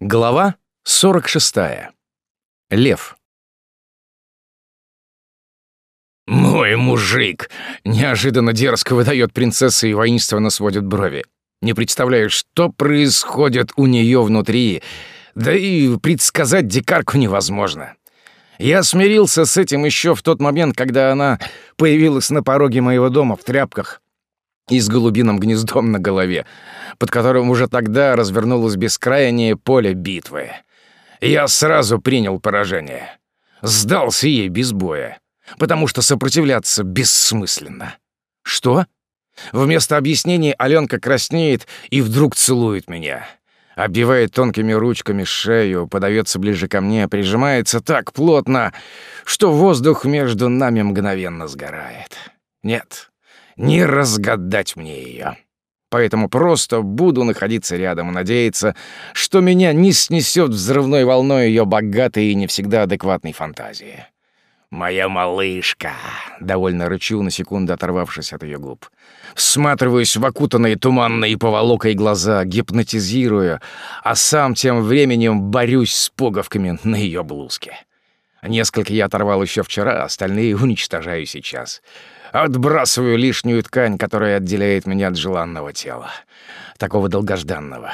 Глава 46. Лев. «Мой мужик!» — неожиданно дерзко выдает принцесса и воинственно сводит брови. Не представляю, что происходит у нее внутри, да и предсказать дикарку невозможно. Я смирился с этим еще в тот момент, когда она появилась на пороге моего дома в тряпках и с голубиным гнездом на голове, под которым уже тогда развернулось бескрайнее поле битвы. Я сразу принял поражение. Сдался ей без боя, потому что сопротивляться бессмысленно. Что? Вместо объяснений Аленка краснеет и вдруг целует меня. Оббивает тонкими ручками шею, подается ближе ко мне, прижимается так плотно, что воздух между нами мгновенно сгорает. Нет, не разгадать мне ее. Поэтому просто буду находиться рядом и надеяться, что меня не снесет взрывной волной ее богатой и не всегда адекватной фантазии. «Моя малышка!» — довольно рычу, на секунду оторвавшись от ее губ. Всматриваюсь в окутанные туманной поволокой глаза, гипнотизируя, а сам тем временем борюсь с пуговками на ее блузке. Несколько я оторвал еще вчера, остальные уничтожаю сейчас. Отбрасываю лишнюю ткань, которая отделяет меня от желанного тела. Такого долгожданного,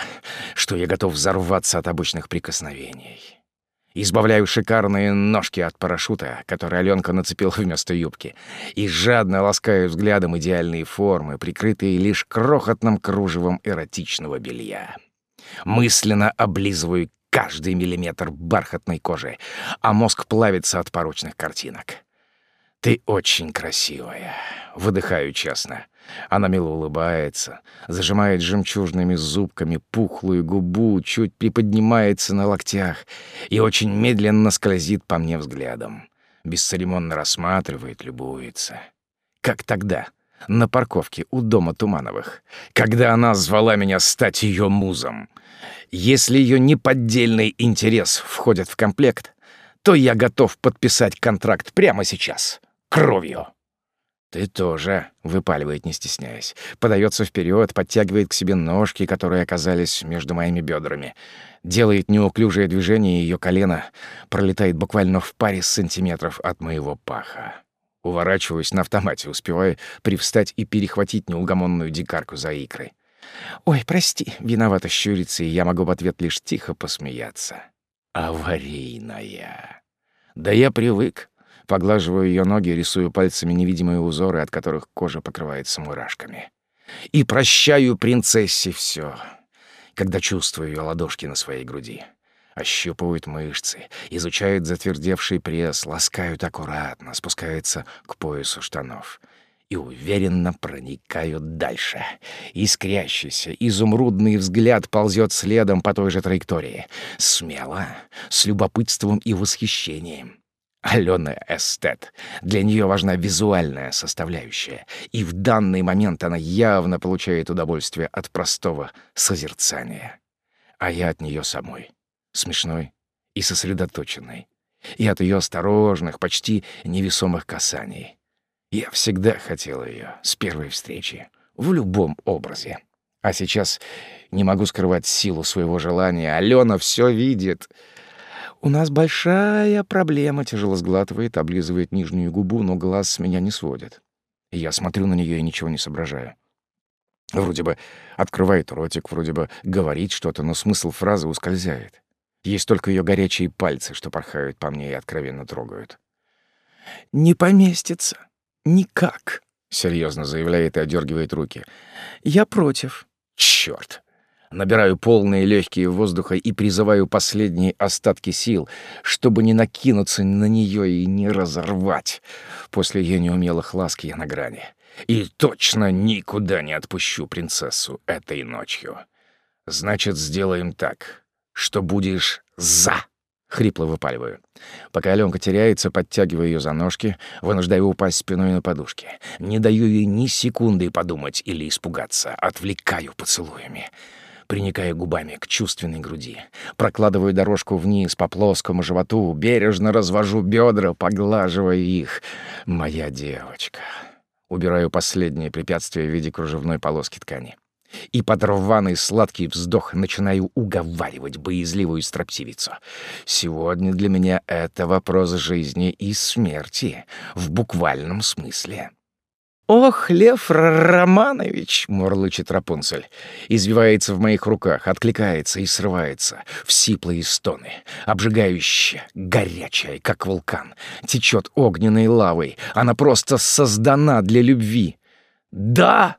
что я готов взорваться от обычных прикосновений. Избавляю шикарные ножки от парашюта, который Аленка нацепил вместо юбки, и жадно ласкаю взглядом идеальные формы, прикрытые лишь крохотным кружевом эротичного белья. Мысленно облизываю каждый миллиметр бархатной кожи, а мозг плавится от порочных картинок. «Ты очень красивая», — выдыхаю честно. Она мило улыбается, зажимает жемчужными зубками пухлую губу, чуть приподнимается на локтях и очень медленно скользит по мне взглядом. Бесцеремонно рассматривает, любуется. Как тогда, на парковке у дома Тумановых, когда она звала меня стать ее музом. Если ее неподдельный интерес входит в комплект, то я готов подписать контракт прямо сейчас кровью. «Ты тоже», — выпаливает, не стесняясь. Подается вперед, подтягивает к себе ножки, которые оказались между моими бедрами. Делает неуклюжее движение, ее колено пролетает буквально в паре сантиметров от моего паха. Уворачиваюсь на автомате, успевая привстать и перехватить неугомонную дикарку за икры. «Ой, прости», — виновато щурится, и я могу в ответ лишь тихо посмеяться. «Аварийная». «Да я привык. Поглаживаю ее ноги, рисую пальцами невидимые узоры, от которых кожа покрывается мурашками. И прощаю принцессе все, когда чувствую ее ладошки на своей груди. Ощупывают мышцы, изучают затвердевший пресс, ласкают аккуратно, спускаются к поясу штанов и уверенно проникают дальше. Искрящийся, изумрудный взгляд ползет следом по той же траектории. Смело, с любопытством и восхищением. Алена эстет. Для нее важна визуальная составляющая, и в данный момент она явно получает удовольствие от простого созерцания. А я от нее самой. Смешной и сосредоточенной. И от ее осторожных, почти невесомых касаний. Я всегда хотел ее с первой встречи, в любом образе. А сейчас не могу скрывать силу своего желания. Алена все видит — «У нас большая проблема», — тяжело сглатывает, облизывает нижнюю губу, но глаз с меня не сводит. Я смотрю на нее и ничего не соображаю. Вроде бы открывает ротик, вроде бы говорит что-то, но смысл фразы ускользает. Есть только ее горячие пальцы, что порхают по мне и откровенно трогают. «Не поместится. Никак», — серьезно заявляет и одергивает руки. «Я против». «Чёрт! Набираю полные легкие воздуха и призываю последние остатки сил, чтобы не накинуться на нее и не разорвать. После ее неумелых ласк я на грани. И точно никуда не отпущу принцессу этой ночью. Значит, сделаем так, что будешь «за». Хрипло выпаливаю. Пока Аленка теряется, подтягиваю ее за ножки, вынуждаю упасть спиной на подушке. Не даю ей ни секунды подумать или испугаться, отвлекаю поцелуями приникая губами к чувственной груди. Прокладываю дорожку вниз по плоскому животу, бережно развожу бедра, поглаживая их. Моя девочка. Убираю последнее препятствие в виде кружевной полоски ткани. И под рваный сладкий вздох начинаю уговаривать боязливую строптивицу. Сегодня для меня это вопрос жизни и смерти, в буквальном смысле. «Ох, Лев Романович!» — мурлычет Рапунцель. Извивается в моих руках, откликается и срывается в сиплые стоны. Обжигающая, горячая, как вулкан. Течет огненной лавой. Она просто создана для любви. «Да!»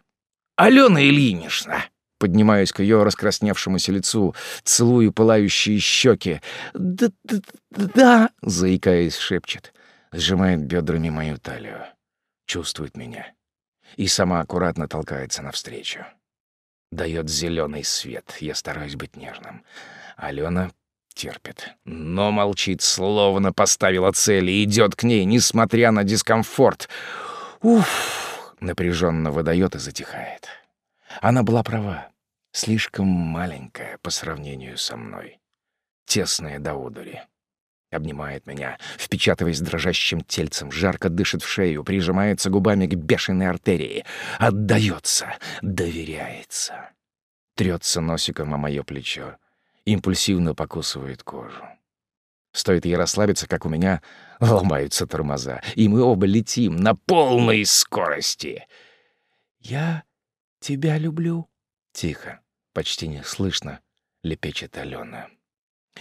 «Алена Ильинична!» Поднимаюсь к ее раскрасневшемуся лицу, целую пылающие щеки. «Да-да-да!» — заикаясь, шепчет. Сжимает бедрами мою талию. Чувствует меня. И сама аккуратно толкается навстречу. Дает зеленый свет. Я стараюсь быть нежным. Алена терпит, но молчит, словно поставила цель и идет к ней, несмотря на дискомфорт. Уф! Напряженно выдает и затихает. Она была права. Слишком маленькая по сравнению со мной. Тесная до удури. Обнимает меня, впечатываясь дрожащим тельцем, жарко дышит в шею, прижимается губами к бешеной артерии. Отдается, доверяется. Трется носиком о мое плечо. Импульсивно покусывает кожу. Стоит ей расслабиться, как у меня ломаются тормоза, и мы оба летим на полной скорости. «Я тебя люблю», — тихо, почти не слышно, лепечет Алена.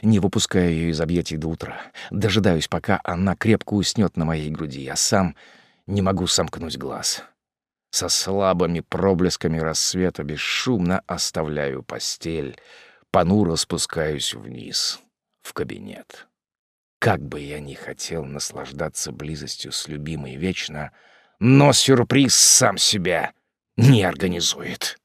Не выпускаю ее из объятий до утра. Дожидаюсь, пока она крепко уснет на моей груди, а сам не могу сомкнуть глаз. Со слабыми проблесками рассвета бесшумно оставляю постель, понуро спускаюсь вниз, в кабинет. Как бы я ни хотел наслаждаться близостью с любимой вечно, но сюрприз сам себя не организует.